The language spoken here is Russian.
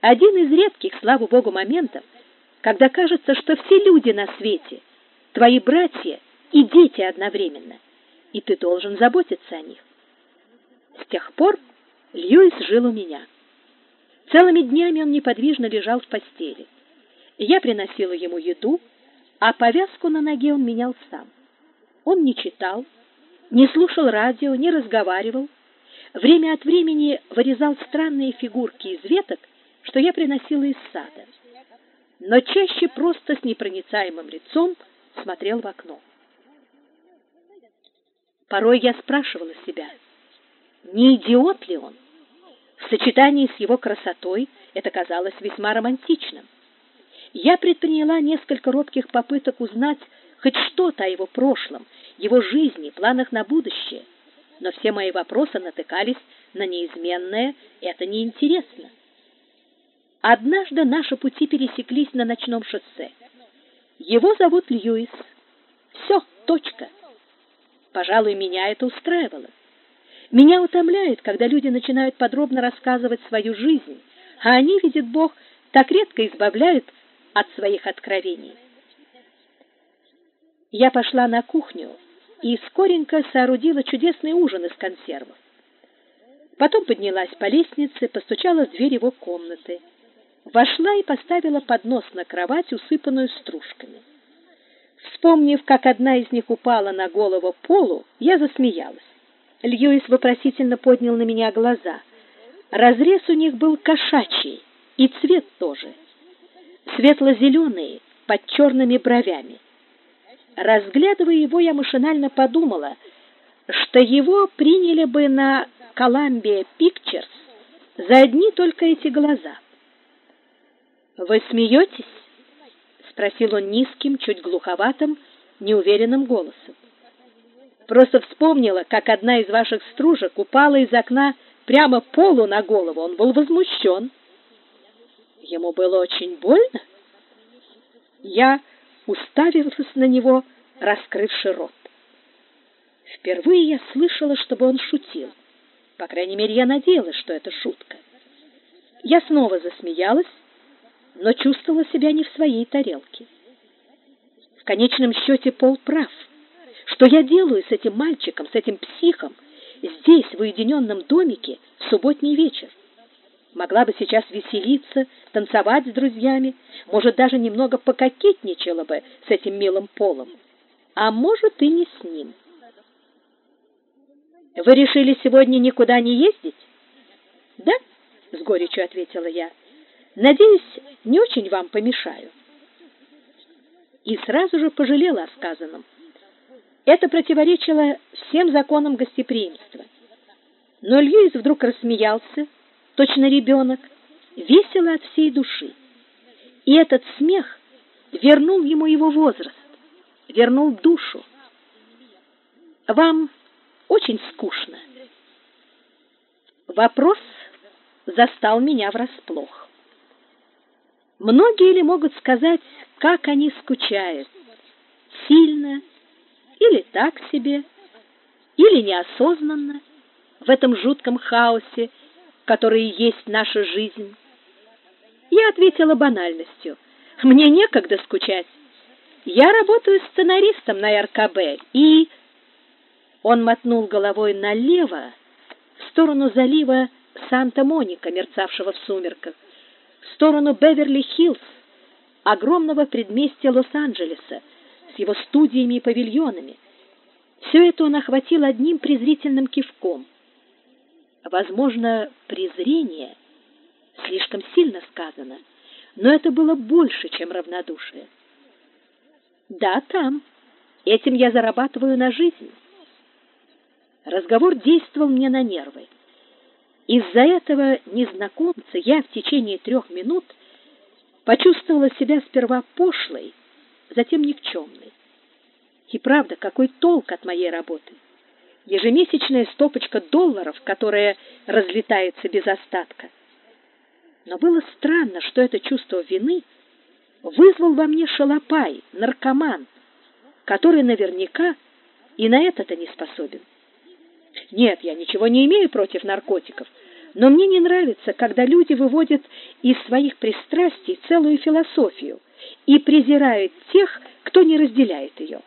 Один из редких, слава богу, моментов, когда кажется, что все люди на свете твои братья и дети одновременно, и ты должен заботиться о них. С тех пор Льюис жил у меня. Целыми днями он неподвижно лежал в постели. Я приносила ему еду, а повязку на ноге он менял сам. Он не читал, не слушал радио, не разговаривал. Время от времени вырезал странные фигурки из веток, что я приносила из сада. Но чаще просто с непроницаемым лицом смотрел в окно. Порой я спрашивала себя, не идиот ли он? В сочетании с его красотой это казалось весьма романтичным. Я предприняла несколько робких попыток узнать хоть что-то о его прошлом, его жизни, планах на будущее, но все мои вопросы натыкались на неизменное «это неинтересно». Однажды наши пути пересеклись на ночном шоссе. Его зовут Льюис. Все, точка. Пожалуй, меня это устраивало. Меня утомляет, когда люди начинают подробно рассказывать свою жизнь, а они, видит Бог, так редко избавляют от своих откровений. Я пошла на кухню и скоренько соорудила чудесный ужин из консервов. Потом поднялась по лестнице, постучала в дверь его комнаты. Вошла и поставила поднос на кровать, усыпанную стружками. Вспомнив, как одна из них упала на голову Полу, я засмеялась. Льюис вопросительно поднял на меня глаза. Разрез у них был кошачий, и цвет тоже. Светло-зеленый, под черными бровями. Разглядывая его, я машинально подумала, что его приняли бы на Columbia Pictures за одни только эти глаза. «Вы смеетесь?» — спросил он низким, чуть глуховатым, неуверенным голосом. Просто вспомнила, как одна из ваших стружек упала из окна прямо полу на голову. Он был возмущен. Ему было очень больно. Я уставилась на него, раскрывши рот. Впервые я слышала, чтобы он шутил. По крайней мере, я надеялась, что это шутка. Я снова засмеялась, но чувствовала себя не в своей тарелке. В конечном счете Пол прав. Что я делаю с этим мальчиком, с этим психом, здесь, в уединенном домике, в субботний вечер? Могла бы сейчас веселиться, танцевать с друзьями, может, даже немного пококетничала бы с этим милым полом, а может, и не с ним. «Вы решили сегодня никуда не ездить?» «Да», — с горечью ответила я. «Надеюсь, не очень вам помешаю». И сразу же пожалела о сказанном. Это противоречило всем законам гостеприимства. Но Льюис вдруг рассмеялся, точно ребенок, весело от всей души. И этот смех вернул ему его возраст, вернул душу. Вам очень скучно. Вопрос застал меня врасплох. Многие ли могут сказать, как они скучают? Сильно или так себе, или неосознанно, в этом жутком хаосе, который есть наша жизнь. Я ответила банальностью. Мне некогда скучать. Я работаю сценаристом на РКБ, и... Он мотнул головой налево, в сторону залива Санта-Моника, мерцавшего в сумерках, в сторону Беверли-Хиллз, огромного предместья Лос-Анджелеса, его студиями и павильонами. Все это он охватил одним презрительным кивком. Возможно, презрение слишком сильно сказано, но это было больше, чем равнодушие. Да, там. Этим я зарабатываю на жизнь. Разговор действовал мне на нервы. Из-за этого незнакомца я в течение трех минут почувствовала себя сперва пошлой, затем никчемной. И правда, какой толк от моей работы? Ежемесячная стопочка долларов, которая разлетается без остатка. Но было странно, что это чувство вины вызвал во мне шалопай, наркоман, который наверняка и на это-то не способен. Нет, я ничего не имею против наркотиков. Но мне не нравится, когда люди выводят из своих пристрастий целую философию и презирают тех, кто не разделяет ее.